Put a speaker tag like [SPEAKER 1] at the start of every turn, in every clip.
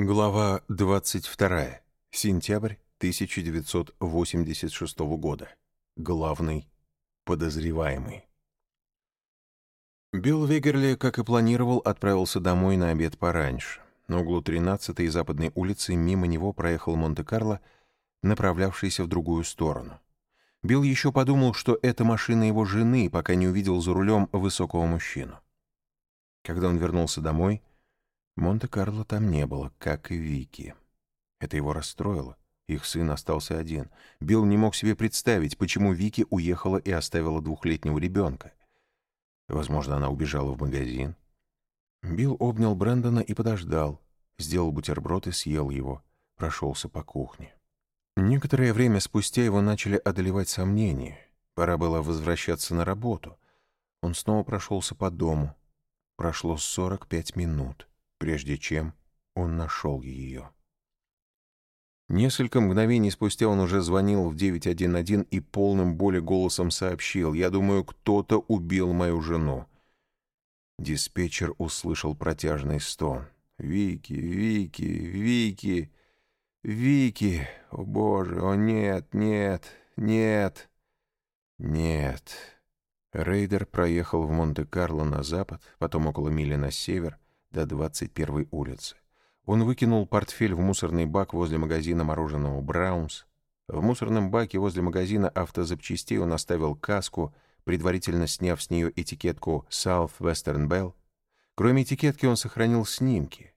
[SPEAKER 1] Глава 22. Сентябрь 1986 года. Главный подозреваемый. Билл Вегерли, как и планировал, отправился домой на обед пораньше. На углу 13-й Западной улицы мимо него проехал Монте-Карло, направлявшийся в другую сторону. Билл еще подумал, что это машина его жены, пока не увидел за рулем высокого мужчину. Когда он вернулся домой, Монте-Карло там не было, как и Вики. Это его расстроило. Их сын остался один. Билл не мог себе представить, почему Вики уехала и оставила двухлетнего ребенка. Возможно, она убежала в магазин. Билл обнял Брэндона и подождал. Сделал бутерброд и съел его. Прошелся по кухне. Некоторое время спустя его начали одолевать сомнения. Пора было возвращаться на работу. Он снова прошелся по дому. Прошло 45 минут прежде чем он нашел ее. Несколько мгновений спустя он уже звонил в 911 и полным боли голосом сообщил, «Я думаю, кто-то убил мою жену». Диспетчер услышал протяжный стон. «Вики, Вики, Вики, Вики! О, Боже! О, нет, нет, нет, нет!» Рейдер проехал в Монте-Карло на запад, потом около мили на север, до 21-й улицы. Он выкинул портфель в мусорный бак возле магазина мороженого «Браунс». В мусорном баке возле магазина автозапчастей он оставил каску, предварительно сняв с нее этикетку «South Western Bell». Кроме этикетки он сохранил снимки.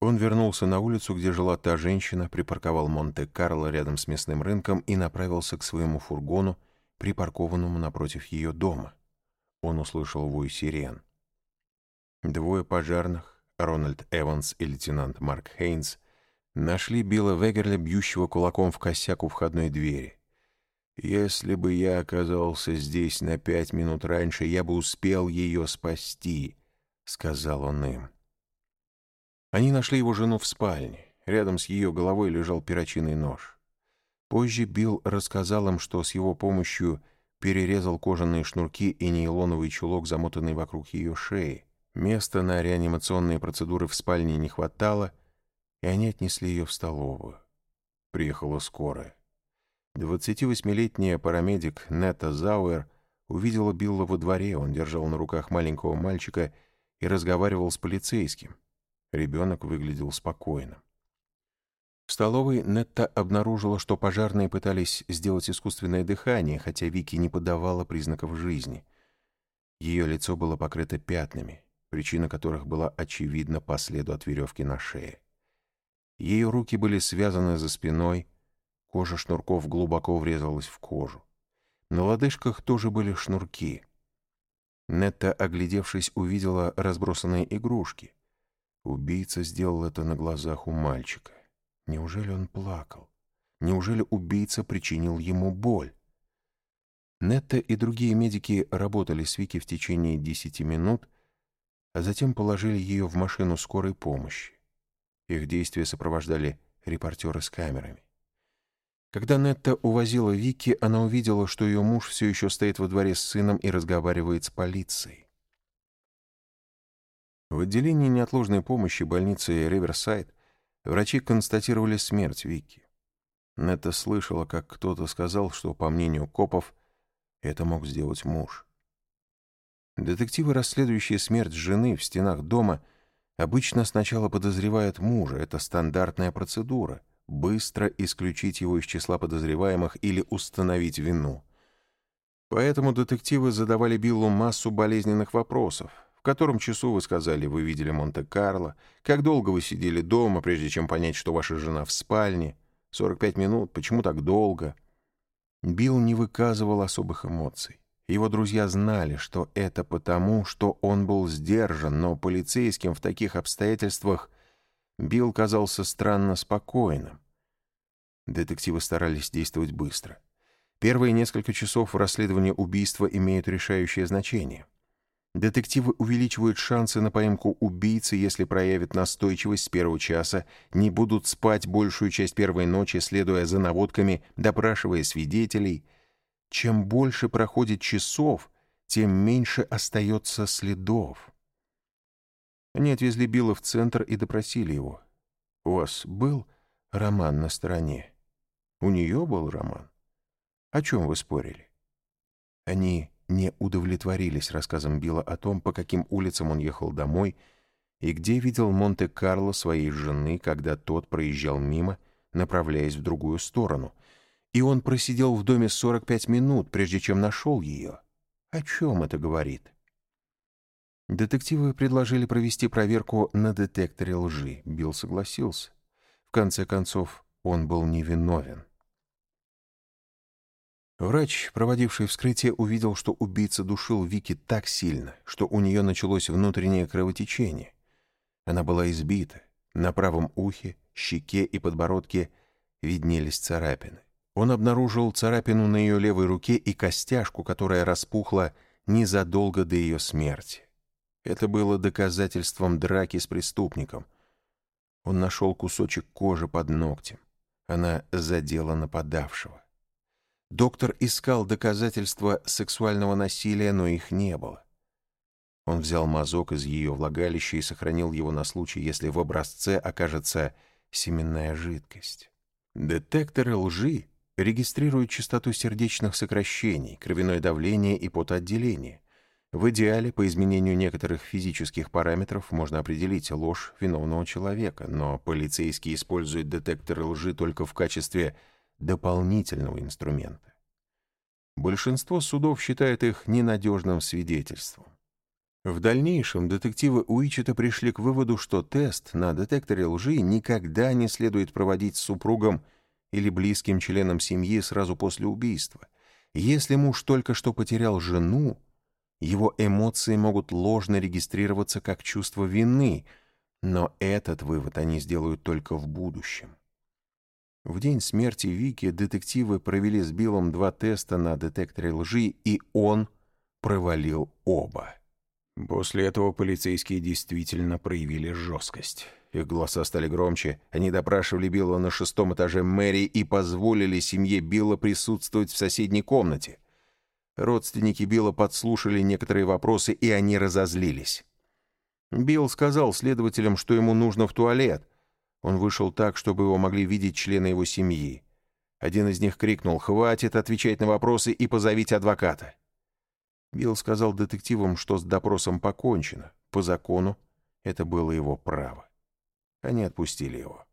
[SPEAKER 1] Он вернулся на улицу, где жила та женщина, припарковал Монте-Карло рядом с местным рынком и направился к своему фургону, припаркованному напротив ее дома. Он услышал вой сирен. Двое пожарных, Рональд Эванс и лейтенант Марк Хейнс нашли Билла Вегерля, бьющего кулаком в косяк у входной двери. «Если бы я оказался здесь на пять минут раньше, я бы успел ее спасти», — сказал он им. Они нашли его жену в спальне. Рядом с ее головой лежал перочинный нож. Позже Билл рассказал им, что с его помощью перерезал кожаные шнурки и нейлоновый чулок, замотанный вокруг ее шеи. Места на реанимационные процедуры в спальне не хватало, и они отнесли ее в столовую. Приехала скорая. 28-летняя парамедик Нета Зауэр увидела Билла во дворе, он держал на руках маленького мальчика и разговаривал с полицейским. Ребенок выглядел спокойным. В столовой Нетта обнаружила, что пожарные пытались сделать искусственное дыхание, хотя Вики не подавала признаков жизни. Ее лицо было покрыто пятнами причина которых была очевидна по следу от веревки на шее. Ее руки были связаны за спиной, кожа шнурков глубоко врезалась в кожу. На лодыжках тоже были шнурки. Нетта, оглядевшись, увидела разбросанные игрушки. Убийца сделал это на глазах у мальчика. Неужели он плакал? Неужели убийца причинил ему боль? Нетта и другие медики работали с Вики в течение десяти минут, а затем положили ее в машину скорой помощи. Их действия сопровождали репортеры с камерами. Когда Нетта увозила Вики, она увидела, что ее муж все еще стоит во дворе с сыном и разговаривает с полицией. В отделении неотложной помощи больницы Риверсайд врачи констатировали смерть Вики. Нетта слышала, как кто-то сказал, что, по мнению копов, это мог сделать муж. Детективы, расследующие смерть жены в стенах дома, обычно сначала подозревают мужа. Это стандартная процедура — быстро исключить его из числа подозреваемых или установить вину. Поэтому детективы задавали Биллу массу болезненных вопросов. В котором часу вы сказали, вы видели Монте-Карло? Как долго вы сидели дома, прежде чем понять, что ваша жена в спальне? 45 минут? Почему так долго? Билл не выказывал особых эмоций. Его друзья знали, что это потому, что он был сдержан, но полицейским в таких обстоятельствах Билл казался странно спокойным. Детективы старались действовать быстро. Первые несколько часов в расследовании убийства имеют решающее значение. Детективы увеличивают шансы на поимку убийцы, если проявят настойчивость с первого часа, не будут спать большую часть первой ночи, следуя за наводками, допрашивая свидетелей — чем больше проходит часов, тем меньше остается следов. Они отвезли Билла в центр и допросили его. У вас был роман на стороне? У нее был роман? О чем вы спорили? Они не удовлетворились рассказом Билла о том, по каким улицам он ехал домой и где видел Монте-Карло своей жены, когда тот проезжал мимо, направляясь в другую сторону. И он просидел в доме 45 минут, прежде чем нашел ее. О чем это говорит? Детективы предложили провести проверку на детекторе лжи. Билл согласился. В конце концов, он был невиновен. Врач, проводивший вскрытие, увидел, что убийца душил Вики так сильно, что у нее началось внутреннее кровотечение. Она была избита. На правом ухе, щеке и подбородке виднелись царапины. Он обнаружил царапину на ее левой руке и костяшку, которая распухла незадолго до ее смерти. Это было доказательством драки с преступником. Он нашел кусочек кожи под ногтем. Она задела нападавшего. Доктор искал доказательства сексуального насилия, но их не было. Он взял мазок из ее влагалища и сохранил его на случай, если в образце окажется семенная жидкость. Детекторы лжи регистрируют частоту сердечных сокращений, кровяное давление и потоотделение. В идеале, по изменению некоторых физических параметров, можно определить ложь виновного человека, но полицейские используют детекторы лжи только в качестве дополнительного инструмента. Большинство судов считает их ненадежным свидетельством. В дальнейшем детективы Уичета пришли к выводу, что тест на детекторе лжи никогда не следует проводить с супругом или близким членом семьи сразу после убийства. Если муж только что потерял жену, его эмоции могут ложно регистрироваться как чувство вины, но этот вывод они сделают только в будущем. В день смерти Вики детективы провели с Биллом два теста на детекторе лжи, и он провалил оба. После этого полицейские действительно проявили жесткость. Их голоса стали громче, они допрашивали Билла на шестом этаже мэрии и позволили семье Билла присутствовать в соседней комнате. Родственники Билла подслушали некоторые вопросы, и они разозлились. Билл сказал следователям, что ему нужно в туалет, он вышел так, чтобы его могли видеть члены его семьи. Один из них крикнул «Хватит отвечать на вопросы и позовите адвоката». Билл сказал детективам, что с допросом покончено. По закону это было его право. Они отпустили его.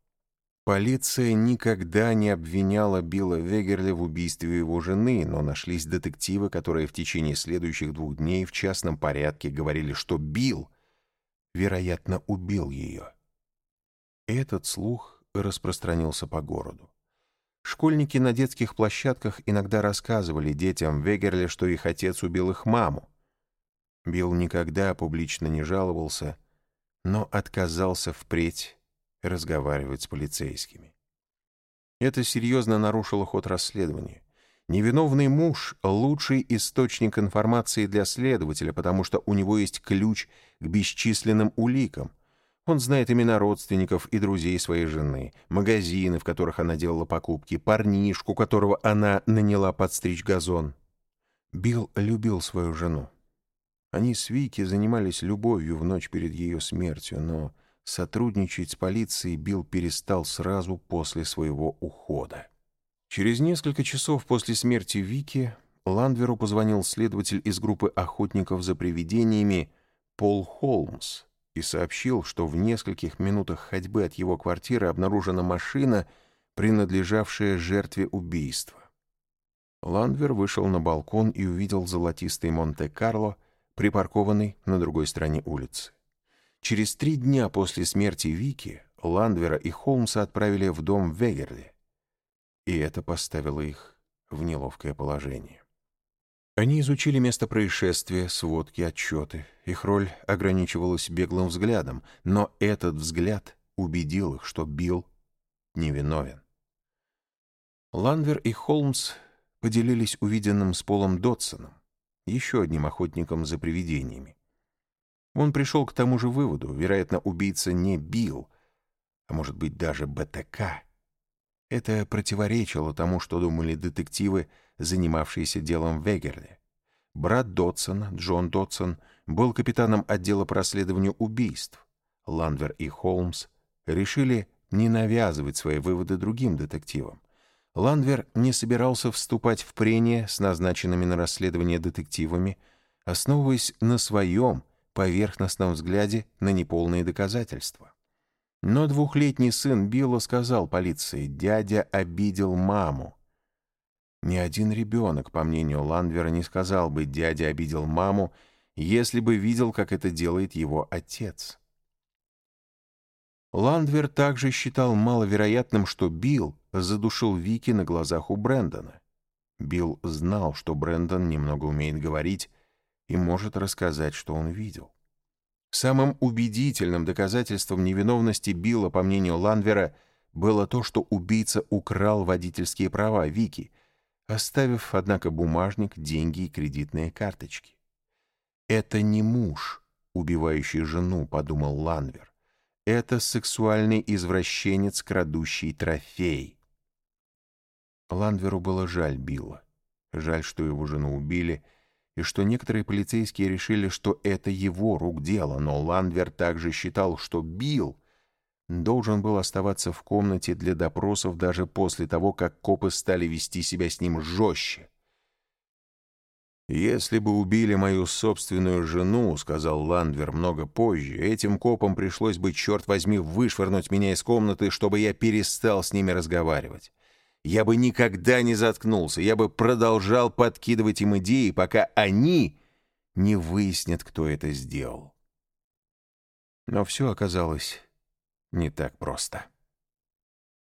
[SPEAKER 1] Полиция никогда не обвиняла Билла Вегерли в убийстве его жены, но нашлись детективы, которые в течение следующих двух дней в частном порядке говорили, что Билл, вероятно, убил ее. Этот слух распространился по городу. Школьники на детских площадках иногда рассказывали детям Вегерле, что их отец убил их маму. Билл никогда публично не жаловался, но отказался впредь разговаривать с полицейскими. Это серьезно нарушило ход расследования. Невиновный муж — лучший источник информации для следователя, потому что у него есть ключ к бесчисленным уликам, он знает имена родственников и друзей своей жены, магазины, в которых она делала покупки, парнишку, которого она наняла подстричь газон. Билл любил свою жену. Они с Вики занимались любовью в ночь перед ее смертью, но сотрудничать с полицией Билл перестал сразу после своего ухода. Через несколько часов после смерти Вики Ландверу позвонил следователь из группы охотников за привидениями Пол Холмс и сообщил, что в нескольких минутах ходьбы от его квартиры обнаружена машина, принадлежавшая жертве убийства. Ландвер вышел на балкон и увидел золотистый Монте-Карло, припаркованный на другой стороне улицы. Через три дня после смерти Вики Ландвера и Холмса отправили в дом Вегерли, и это поставило их в неловкое положение. Они изучили место происшествия, сводки, отчеты. Их роль ограничивалась беглым взглядом, но этот взгляд убедил их, что Билл невиновен. Ланвер и Холмс поделились увиденным с Полом Дотсоном, еще одним охотником за привидениями. Он пришел к тому же выводу, вероятно, убийца не Билл, а может быть даже БТК. Это противоречило тому, что думали детективы, занимавшиеся делом Вегерли. Брат Дотсона, Джон Дотсон, был капитаном отдела по расследованию убийств. Ландвер и Холмс решили не навязывать свои выводы другим детективам. Ландвер не собирался вступать в прения с назначенными на расследование детективами, основываясь на своем поверхностном взгляде на неполные доказательства. Но двухлетний сын Билла сказал полиции, дядя обидел маму. Ни один ребенок, по мнению Ландвера, не сказал бы, дядя обидел маму, если бы видел, как это делает его отец. Ландвер также считал маловероятным, что Билл задушил Вики на глазах у Брэндона. Билл знал, что Брэндон немного умеет говорить и может рассказать, что он видел. Самым убедительным доказательством невиновности Билла, по мнению Ландвера, было то, что убийца украл водительские права Вики, оставив, однако, бумажник, деньги и кредитные карточки. «Это не муж, убивающий жену», — подумал Ланвер. «Это сексуальный извращенец, крадущий трофей». Ландверу было жаль Билла. Жаль, что его жену убили, и что некоторые полицейские решили, что это его рук дело, но Ландвер также считал, что Билл должен был оставаться в комнате для допросов даже после того, как копы стали вести себя с ним жестче. «Если бы убили мою собственную жену, — сказал Ландвер много позже, — этим копам пришлось бы, черт возьми, вышвырнуть меня из комнаты, чтобы я перестал с ними разговаривать. Я бы никогда не заткнулся, я бы продолжал подкидывать им идеи, пока они не выяснят, кто это сделал». Но все оказалось не так просто.